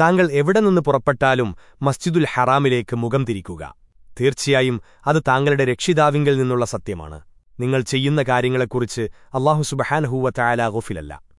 താങ്കൾ എവിടെ നിന്ന് പുറപ്പെട്ടാലും മസ്ജിദുൽ ഹറാമിലേക്ക് മുഖം തിരിക്കുക. തീർച്ചയായും അത് താങ്കളുടെ രക്ഷിതാവിങ്കിൽ നിന്നുള്ള സത്യമാണ്. നിങ്ങൾ ചെയ്യുന്ന കാര്യങ്ങളെക്കുറിച്ച് അള്ളാഹു സുബഹാൻഹൂവ തായാലാ ഗുഫിലല്ല.